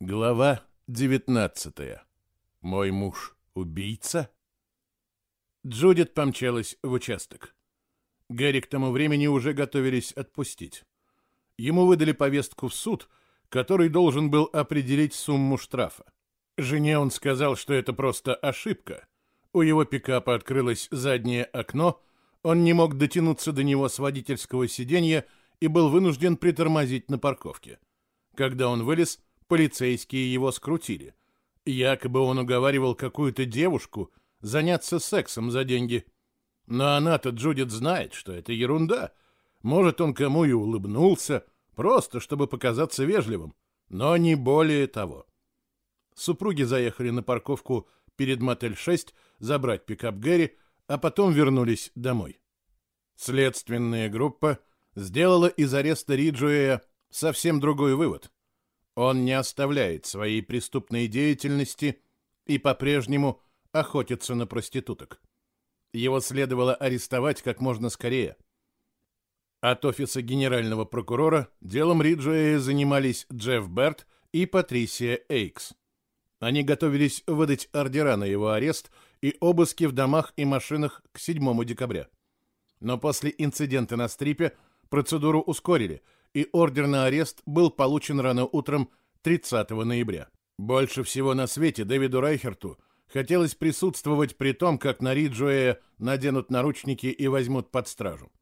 Глава 19. Мой муж убийца? Джудит помчалась в участок. Гэри к тому времени уже готовились отпустить. Ему выдали повестку в суд, который должен был определить сумму штрафа. Жене он сказал, что это просто ошибка. У его пикапа открылось заднее окно, он не мог дотянуться до него с водительского сиденья и был вынужден притормозить на парковке. Когда он вылез, полицейские его скрутили. Якобы он уговаривал какую-то девушку заняться сексом за деньги. Но она-то, Джудит, знает, что это ерунда. Может, он кому и улыбнулся, просто чтобы показаться вежливым, но не более того. Супруги заехали на парковку перед мотель-6 забрать пикап Гэри, а потом вернулись домой. Следственная группа сделала из ареста Риджуэя совсем другой вывод. Он не оставляет своей преступной деятельности и по-прежнему охотится на проституток. Его следовало арестовать как можно скорее. От офиса генерального прокурора делом Риджуэя занимались Джефф Берт и Патрисия Эйкс. Они готовились выдать ордера на его арест и обыски в домах и машинах к 7 декабря. Но после инцидента на стрипе процедуру ускорили – и ордер на арест был получен рано утром 30 ноября. Больше всего на свете Дэвиду Райхерту хотелось присутствовать при том, как на Риджуэя наденут наручники и возьмут под стражу.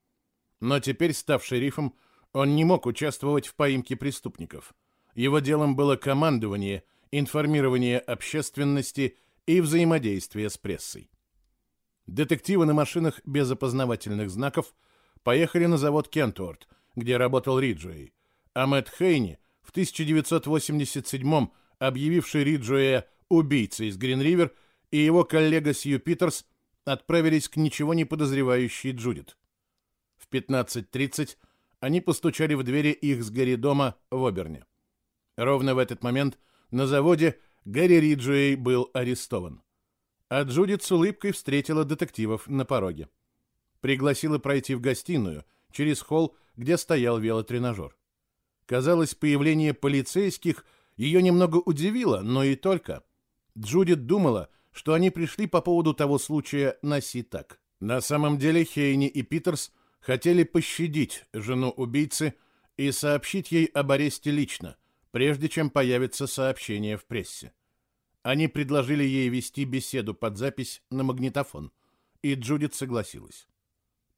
Но теперь, став шерифом, он не мог участвовать в поимке преступников. Его делом было командование, информирование общественности и взаимодействие с прессой. Детективы на машинах без опознавательных знаков поехали на завод Кентуорт – где работал Риджуэй, а Мэтт Хейни в 1987 объявивший Риджуэя убийцей из Грин-Ривер, и его коллега Сью Питерс отправились к ничего не подозревающей Джудит. В 15.30 они постучали в двери их с Гэри дома в Оберне. Ровно в этот момент на заводе Гэри Риджуэй был арестован. А Джудит с улыбкой встретила детективов на пороге. Пригласила пройти в гостиную, через холл где стоял велотренажер. Казалось, появление полицейских ее немного удивило, но и только. Джудит думала, что они пришли по поводу того случая на Ситак. На самом деле Хейни и Питерс хотели пощадить жену убийцы и сообщить ей об аресте лично, прежде чем появится сообщение в прессе. Они предложили ей вести беседу под запись на магнитофон, и Джудит согласилась.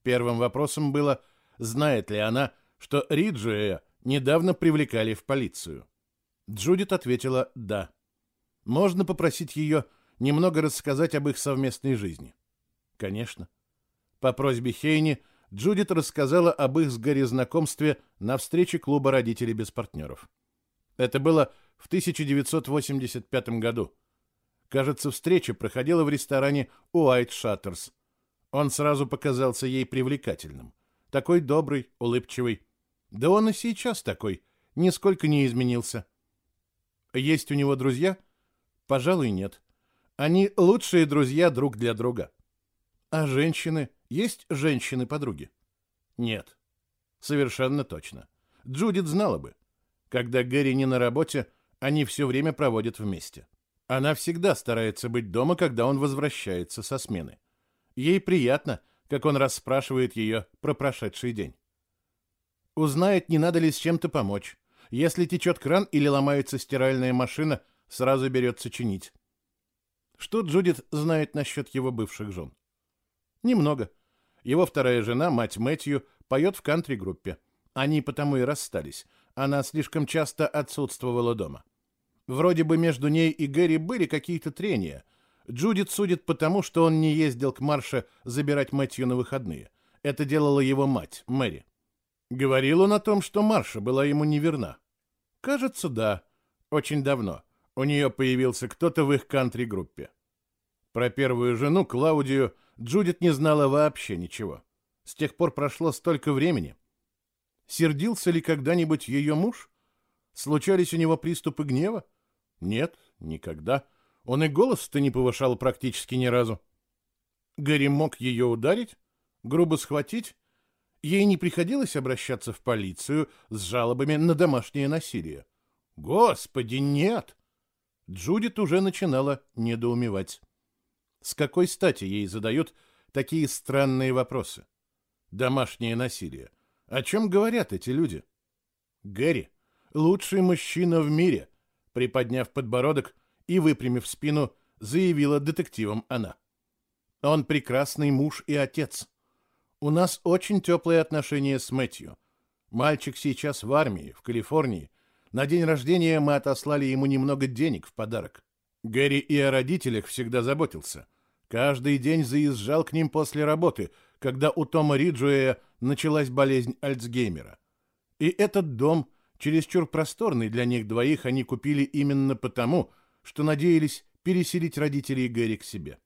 Первым вопросом было – знает ли она, что Риджуэя недавно привлекали в полицию. Джудит ответила «да». Можно попросить ее немного рассказать об их совместной жизни? Конечно. По просьбе Хейни Джудит рассказала об их с Гэри знакомстве на встрече клуба родителей без партнеров. Это было в 1985 году. Кажется, встреча проходила в ресторане Уайт Шаттерс. Он сразу показался ей привлекательным такой добрый, улыбчивый. Да он и сейчас такой, нисколько не изменился. Есть у него друзья? Пожалуй, нет. Они лучшие друзья друг для друга. А женщины? Есть женщины-подруги? Нет. Совершенно точно. Джудит знала бы. Когда Гэри не на работе, они все время проводят вместе. Она всегда старается быть дома, когда он возвращается со смены. Ей приятно, как он расспрашивает ее про прошедший день. Узнает, не надо ли с чем-то помочь. Если течет кран или ломается стиральная машина, сразу берется чинить. Что Джудит знает насчет его бывших жен? Немного. Его вторая жена, мать Мэтью, поет в кантри-группе. Они потому и расстались. Она слишком часто отсутствовала дома. Вроде бы между ней и Гэри были какие-то трения — Джудит судит потому, что он не ездил к Марше забирать Мэтью на выходные. Это делала его мать, Мэри. Говорил он о том, что Марша была ему неверна. Кажется, да. Очень давно. У нее появился кто-то в их кантри-группе. Про первую жену, Клаудию, Джудит не знала вообще ничего. С тех пор прошло столько времени. Сердился ли когда-нибудь ее муж? Случались у него приступы гнева? Нет, никогда. Он и голос-то не повышал практически ни разу. Гэри мог ее ударить, грубо схватить. Ей не приходилось обращаться в полицию с жалобами на домашнее насилие. Господи, нет! Джудит уже начинала недоумевать. С какой стати ей задают такие странные вопросы? Домашнее насилие. О чем говорят эти люди? Гэри — лучший мужчина в мире, приподняв подбородок и выпрямив спину, заявила детективам она. Он прекрасный муж и отец. У нас очень теплые отношения с Мэтью. Мальчик сейчас в армии, в Калифорнии. На день рождения мы отослали ему немного денег в подарок. Гэри и о родителях всегда заботился. Каждый день заезжал к ним после работы, когда у Тома Риджуэя началась болезнь Альцгеймера. И этот дом, чересчур просторный для них двоих, они купили именно потому, что надеялись переселить родителей Гэри к себе.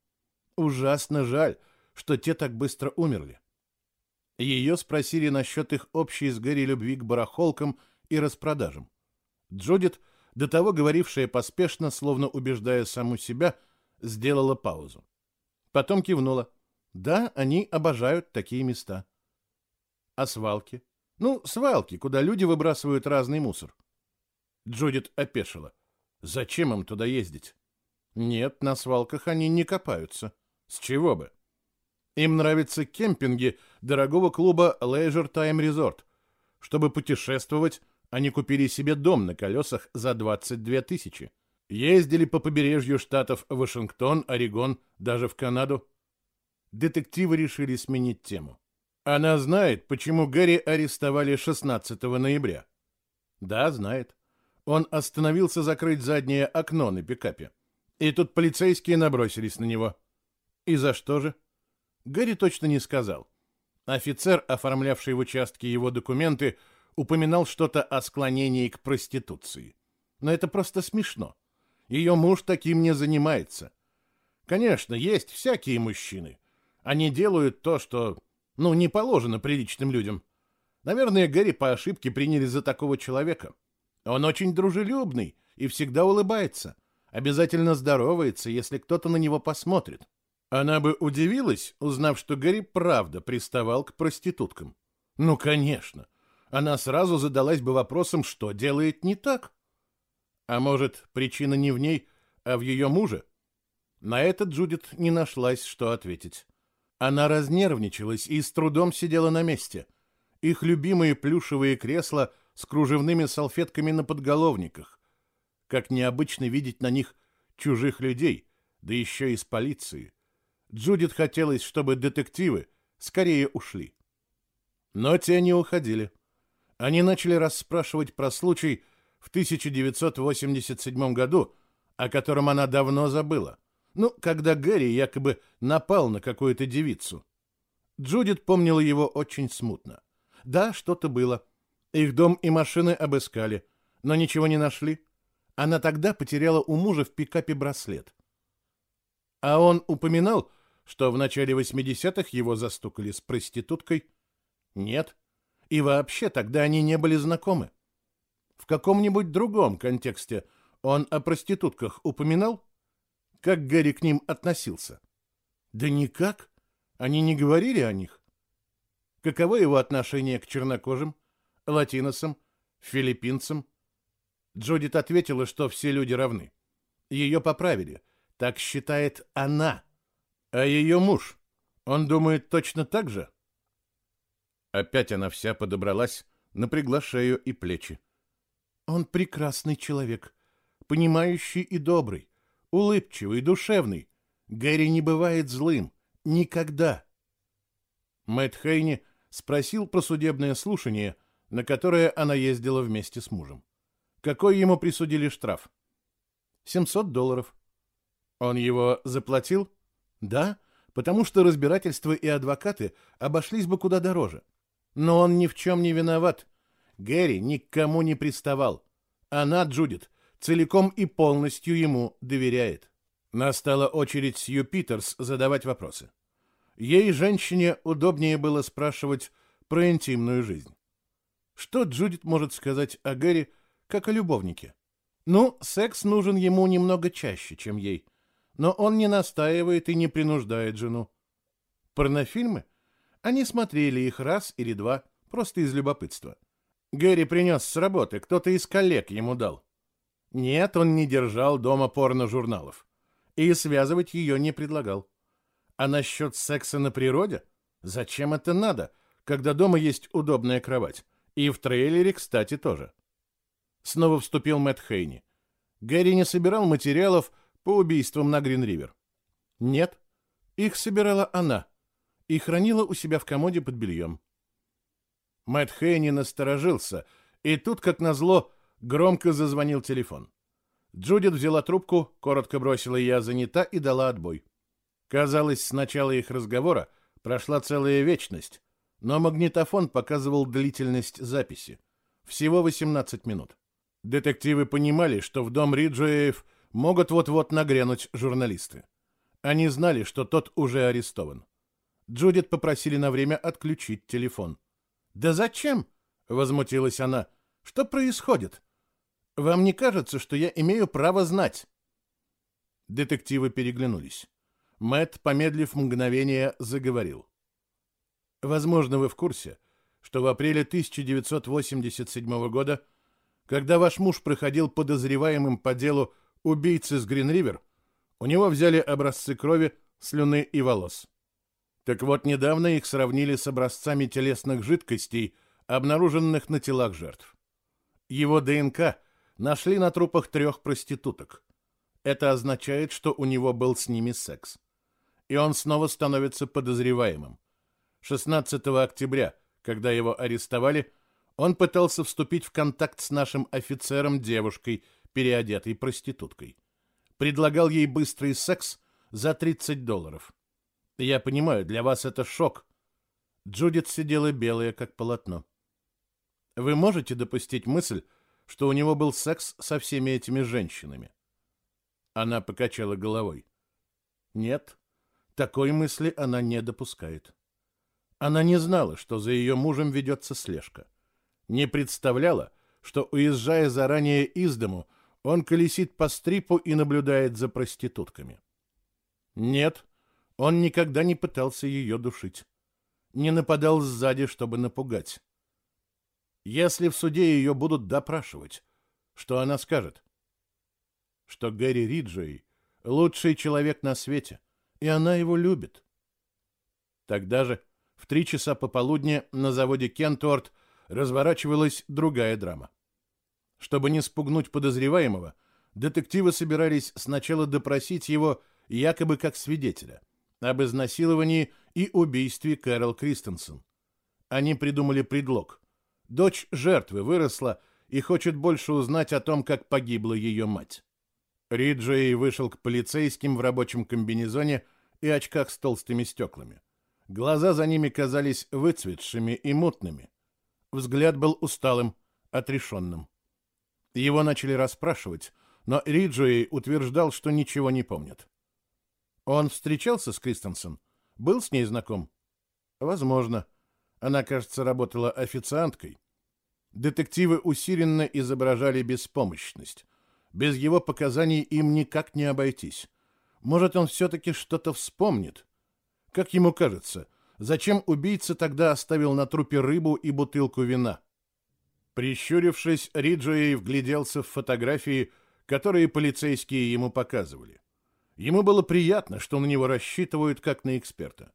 Ужасно жаль, что те так быстро умерли. Ее спросили насчет их общей с Гэри любви к барахолкам и распродажам. Джудит, до того говорившая поспешно, словно убеждая саму себя, сделала паузу. Потом кивнула. Да, они обожают такие места. А свалки? Ну, свалки, куда люди выбрасывают разный мусор. Джудит опешила. Зачем им туда ездить? Нет, на свалках они не копаются. С чего бы? Им нравятся кемпинги дорогого клуба Leisure Time Resort. Чтобы путешествовать, они купили себе дом на колесах за 22 тысячи. Ездили по побережью штатов Вашингтон, Орегон, даже в Канаду. Детективы решили сменить тему. Она знает, почему Гэри арестовали 16 ноября. Да, знает. Он остановился закрыть заднее окно на пикапе. И тут полицейские набросились на него. И за что же? Гэри точно не сказал. Офицер, оформлявший в участке его документы, упоминал что-то о склонении к проституции. Но это просто смешно. Ее муж таким не занимается. Конечно, есть всякие мужчины. Они делают то, что, ну, не положено приличным людям. Наверное, Гэри по ошибке приняли за такого человека. Он очень дружелюбный и всегда улыбается. Обязательно здоровается, если кто-то на него посмотрит. Она бы удивилась, узнав, что Гэри правда приставал к проституткам. Ну, конечно. Она сразу задалась бы вопросом, что делает не так. А может, причина не в ней, а в ее муже? На это Джудит не нашлась, что ответить. Она разнервничалась и с трудом сидела на месте. Их любимые плюшевые кресла с кружевными салфетками на подголовниках. Как необычно видеть на них чужих людей, да еще из полиции. Джудит хотелось, чтобы детективы скорее ушли. Но те не уходили. Они начали расспрашивать про случай в 1987 году, о котором она давно забыла. Ну, когда Гэри якобы напал на какую-то девицу. Джудит помнила его очень смутно. Да, что-то было. Их дом и машины обыскали, но ничего не нашли. Она тогда потеряла у мужа в пикапе браслет. А он упоминал, что в начале 80-х его застукали с проституткой? Нет. И вообще тогда они не были знакомы. В каком-нибудь другом контексте он о проститутках упоминал? Как Гэри к ним относился? Да никак. Они не говорили о них. Каково его отношение к чернокожим, латиносам, филиппинцам? Джудит ответила, что все люди равны. Ее поправили. Так считает она. А ее муж, он думает точно так же? Опять она вся подобралась, напрягла шею и плечи. Он прекрасный человек, понимающий и добрый, улыбчивый, душевный. Гэри не бывает злым. Никогда. Мэтт Хейни спросил про судебное слушание, на которое она ездила вместе с мужем. Какой ему присудили штраф? 700 долларов. Он его заплатил? Да, потому что разбирательства и адвокаты обошлись бы куда дороже. Но он ни в чем не виноват. Гэри никому не приставал. Она, Джудит, целиком и полностью ему доверяет. Настала очередь Сью Питерс задавать вопросы. Ей, женщине, удобнее было спрашивать про интимную жизнь. Что Джудит может сказать о Гэри, как о любовнике? Ну, секс нужен ему немного чаще, чем ей но он не настаивает и не принуждает жену. Порнофильмы? Они смотрели их раз или два, просто из любопытства. Гэри принес с работы, кто-то из коллег ему дал. Нет, он не держал дома порно-журналов. И связывать ее не предлагал. А насчет секса на природе? Зачем это надо, когда дома есть удобная кровать? И в трейлере, кстати, тоже. Снова вступил Мэтт Хейни. Гэри не собирал материалов по убийствам на Грин-Ривер. Нет, их собирала она и хранила у себя в комоде под бельем. Мэтт Хейни насторожился, и тут, как назло, громко зазвонил телефон. Джудит взяла трубку, коротко бросила «я занята» и дала отбой. Казалось, с начала их разговора прошла целая вечность, но магнитофон показывал длительность записи. Всего 18 минут. Детективы понимали, что в дом Риджуэев могут вот-вот нагрянуть журналисты. Они знали, что тот уже арестован. Джудит попросили на время отключить телефон. «Да зачем?» — возмутилась она. «Что происходит? Вам не кажется, что я имею право знать?» Детективы переглянулись. Мэт, помедлив мгновение, заговорил. «Возможно, вы в курсе, что в апреле 1987 года когда ваш муж проходил подозреваемым по делу убийцы с Гринривер, у него взяли образцы крови, слюны и волос. Так вот, недавно их сравнили с образцами телесных жидкостей, обнаруженных на телах жертв. Его ДНК нашли на трупах трех проституток. Это означает, что у него был с ними секс. И он снова становится подозреваемым. 16 октября, когда его арестовали, он пытался вступить в контакт с нашим офицером-девушкой, переодетой проституткой. Предлагал ей быстрый секс за 30 долларов. Я понимаю, для вас это шок. Джудит сидела белая, как полотно. Вы можете допустить мысль, что у него был секс со всеми этими женщинами? Она покачала головой. Нет, такой мысли она не допускает. Она не знала, что за ее мужем ведется слежка не представляла, что, уезжая заранее из дому, он колесит по стрипу и наблюдает за проститутками. Нет, он никогда не пытался ее душить. Не нападал сзади, чтобы напугать. Если в суде ее будут допрашивать, что она скажет? Что Гэри Риджей — лучший человек на свете, и она его любит. Тогда же, в три часа пополудни, на заводе Кентуарт разворачивалась другая драма. Чтобы не спугнуть подозреваемого, детективы собирались сначала допросить его якобы как свидетеля об изнасиловании и убийстве Кэрол Кристенсен. Они придумали предлог. Дочь жертвы выросла и хочет больше узнать о том, как погибла ее мать. Риджей вышел к полицейским в рабочем комбинезоне и очках с толстыми стеклами. Глаза за ними казались выцветшими и мутными. Взгляд был усталым, отрешенным. Его начали расспрашивать, но Риджуэй утверждал, что ничего не помнит. Он встречался с Кристенсен? Был с ней знаком? Возможно. Она, кажется, работала официанткой. Детективы усиленно изображали беспомощность. Без его показаний им никак не обойтись. Может, он все-таки что-то вспомнит? Как ему кажется, — Зачем убийца тогда оставил на трупе рыбу и бутылку вина? Прищурившись, Риджуэй вгляделся в фотографии, которые полицейские ему показывали. Ему было приятно, что на него рассчитывают как на эксперта.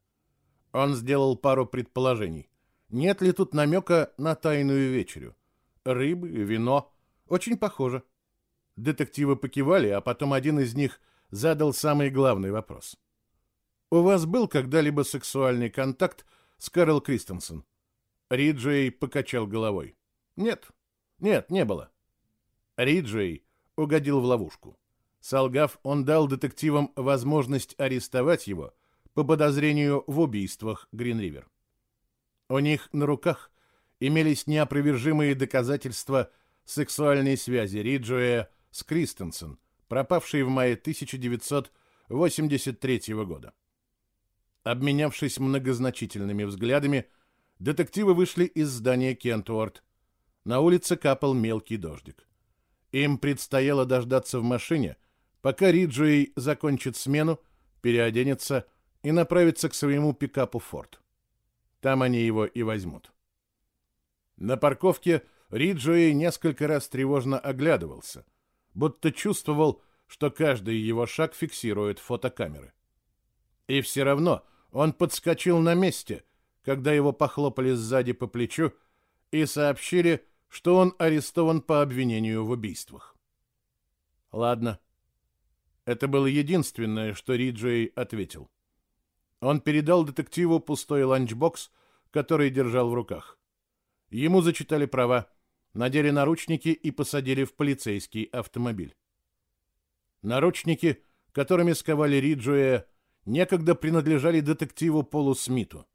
Он сделал пару предположений. Нет ли тут намека на тайную вечерю? Рыбы, вино. Очень похоже. Детективы покивали, а потом один из них задал самый главный вопрос. У вас был когда-либо сексуальный контакт с Кэрол Кристенсен? Риджей покачал головой. Нет, нет, не было. Риджей угодил в ловушку. Солгав, он дал детективам возможность арестовать его по подозрению в убийствах Гринривер. У них на руках имелись неопровержимые доказательства сексуальной связи Риджуэя с Кристенсен, пропавшей в мае 1983 года. Обменявшись многозначительными взглядами, детективы вышли из здания Кентуорт. На улице капал мелкий дождик. Им предстояло дождаться в машине, пока Риджуэй закончит смену, переоденется и направится к своему пикапу «Форд». Там они его и возьмут. На парковке Риджуэй несколько раз тревожно оглядывался. будто чувствовал, что каждый его шаг фиксирует фотокамеры. И все равно он подскочил на месте, когда его похлопали сзади по плечу и сообщили, что он арестован по обвинению в убийствах. Ладно. Это было единственное, что Риджуэй ответил. Он передал детективу пустой ланчбокс, который держал в руках. Ему зачитали права, надели наручники и посадили в полицейский автомобиль. Наручники, которыми сковали Риджуэя, некогда принадлежали детективу Полу Смиту,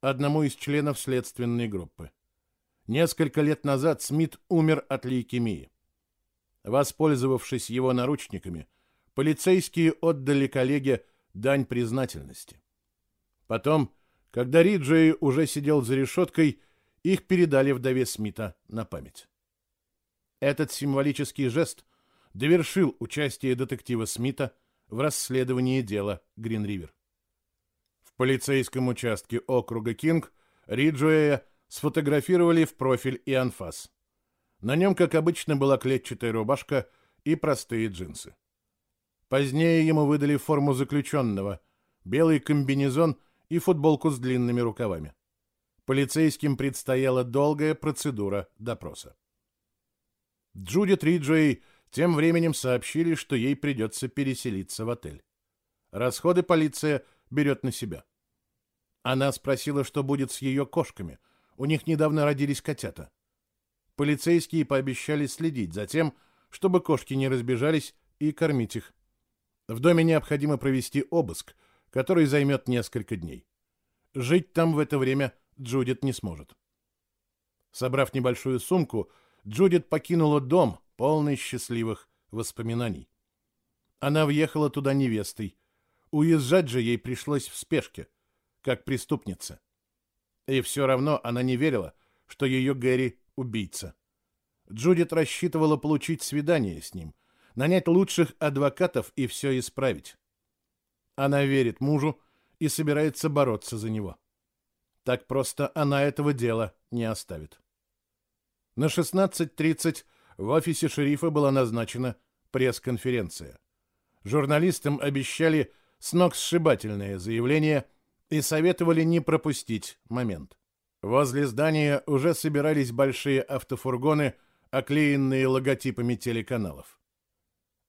одному из членов следственной группы. Несколько лет назад Смит умер от лейкемии. Воспользовавшись его наручниками, полицейские отдали коллеге дань признательности. Потом, когда Риджей уже сидел за решеткой, их передали вдове Смита на память. Этот символический жест довершил участие детектива Смита в расследовании дела Грин-Ривер. В полицейском участке округа Кинг Риджуэя сфотографировали в профиль и анфас. На нем, как обычно, была клетчатая рубашка и простые джинсы. Позднее ему выдали форму заключенного, белый комбинезон и футболку с длинными рукавами. Полицейским предстояла долгая процедура допроса. Джудит Риджей тем временем сообщили, что ей придется переселиться в отель. Расходы полиция берет на себя. Она спросила, что будет с ее кошками. У них недавно родились котята. Полицейские пообещали следить за тем, чтобы кошки не разбежались, и кормить их. В доме необходимо провести обыск, который займет несколько дней. Жить там в это время Джудит не сможет. Собрав небольшую сумку, Джудит покинула дом, полный счастливых воспоминаний. Она въехала туда невестой. Уезжать же ей пришлось в спешке, как преступница. И все равно она не верила, что ее Гэри — убийца. Джудит рассчитывала получить свидание с ним, нанять лучших адвокатов и все исправить. Она верит мужу и собирается бороться за него. Так просто она этого дела не оставит. На 16.30 в офисе шерифа была назначена пресс-конференция. Журналистам обещали сногсшибательное заявление и советовали не пропустить момент. Возле здания уже собирались большие автофургоны, оклеенные логотипами телеканалов.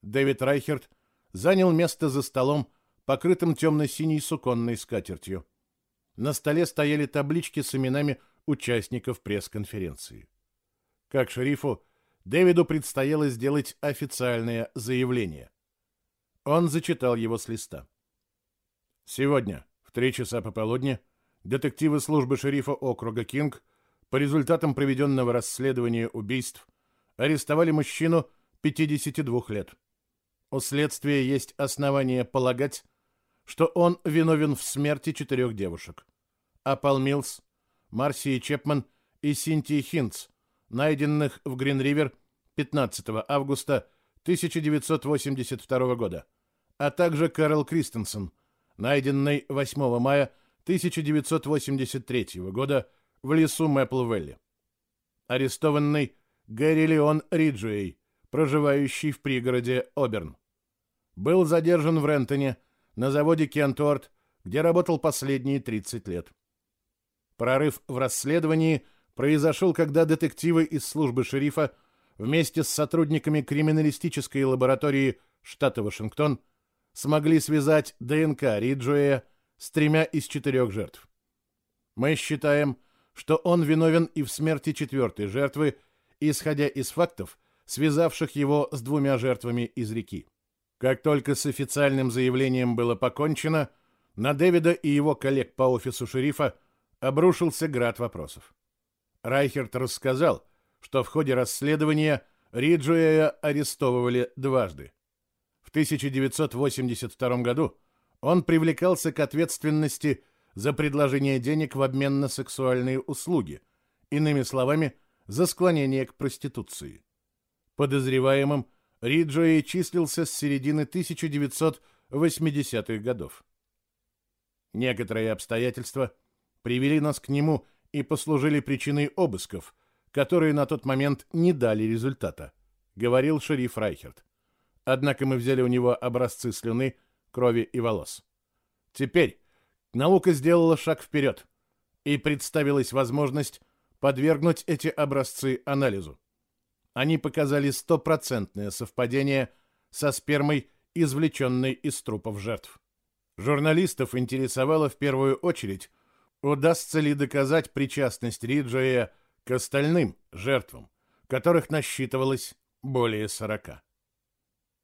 Дэвид Райхерт занял место за столом, покрытым темно-синей суконной скатертью. На столе стояли таблички с именами участников пресс-конференции. Как шерифу, Дэвиду предстояло сделать официальное заявление. Он зачитал его с листа. Сегодня, в три часа пополудни, детективы службы шерифа округа Кинг по результатам проведенного расследования убийств арестовали мужчину 52 лет. У следствия есть основания полагать, что он виновен в смерти четырех девушек. Апал Милс, Марсии Чепман и Синтии Хинц – найденных в Грин-Ривер 15 августа 1982 года, а также Кэрол Кристенсен, найденный 8 мая 1983 года в лесу Мэпл-Вэлли. Арестованный Гэри Леон Риджуэй, проживающий в пригороде Оберн. Был задержан в Рентоне, на заводе Кентуарт, где работал последние 30 лет. Прорыв в расследовании – произошел, когда детективы из службы шерифа вместе с сотрудниками криминалистической лаборатории штата Вашингтон смогли связать ДНК Риджуэя с тремя из четырех жертв. Мы считаем, что он виновен и в смерти четвертой жертвы, исходя из фактов, связавших его с двумя жертвами из реки. Как только с официальным заявлением было покончено, на Дэвида и его коллег по офису шерифа обрушился град вопросов. Райхерт рассказал, что в ходе расследования Риджуэя арестовывали дважды. В 1982 году он привлекался к ответственности за предложение денег в обмен на сексуальные услуги, иными словами, за склонение к проституции. Подозреваемым Риджуэй числился с середины 1980-х годов. Некоторые обстоятельства привели нас к нему и послужили причиной обысков, которые на тот момент не дали результата, говорил шериф Райхерт. Однако мы взяли у него образцы слюны, крови и волос. Теперь наука сделала шаг вперед, и представилась возможность подвергнуть эти образцы анализу. Они показали стопроцентное совпадение со спермой, извлеченной из трупов жертв. Журналистов интересовало в первую очередь, удастся ли доказать причастность Риджея к остальным жертвам, которых насчитывалось более сорока.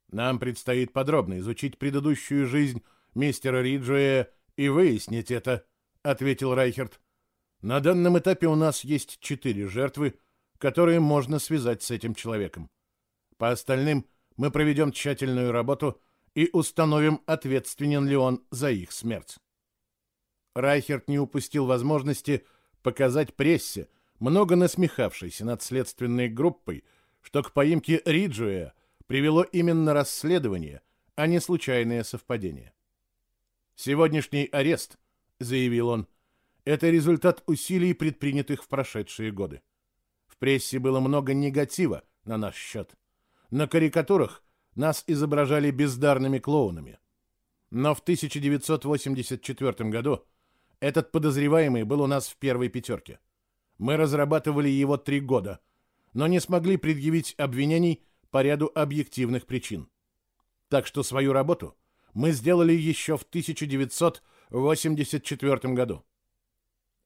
Нам предстоит подробно изучить предыдущую жизнь мистера Риджея и выяснить это, ответил Райхерт. На данном этапе у нас есть четыре жертвы, которые можно связать с этим человеком. По остальным мы проведем тщательную работу и установим, ответственен ли он за их смерть. Райхерт не упустил возможности показать прессе, много насмехавшейся над следственной группой, что к поимке Риджуэя привело именно расследование, а не случайное совпадение. «Сегодняшний арест», — заявил он, — «это результат усилий, предпринятых в прошедшие годы. В прессе было много негатива на наш счет. На карикатурах нас изображали бездарными клоунами. Но в 1984 году этот подозреваемый был у нас в первой пятерке. Мы разрабатывали его три года, но не смогли предъявить обвинений по ряду объективных причин. Так что свою работу мы сделали еще в 1984 году.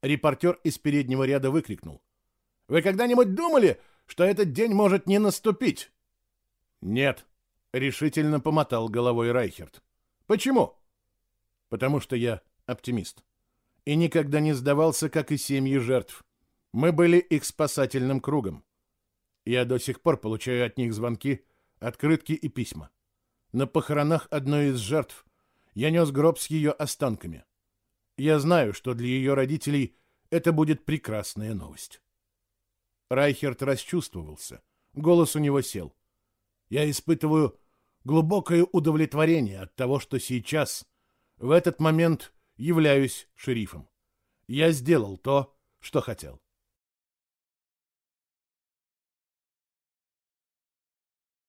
Репортер из переднего ряда выкрикнул. «Вы когда-нибудь думали, что этот день может не наступить?» «Нет», — решительно помотал головой Райхерт. «Почему?» «Потому что я оптимист. И никогда не сдавался, как и семьи жертв. Мы были их спасательным кругом. Я до сих пор получаю от них звонки, открытки и письма. На похоронах одной из жертв я нес гроб с ее останками. Я знаю, что для ее родителей это будет прекрасная новость. Райхерт расчувствовался. Голос у него сел. Я испытываю глубокое удовлетворение от того, что сейчас, в этот момент, являюсь шерифом. Я сделал то, что хотел.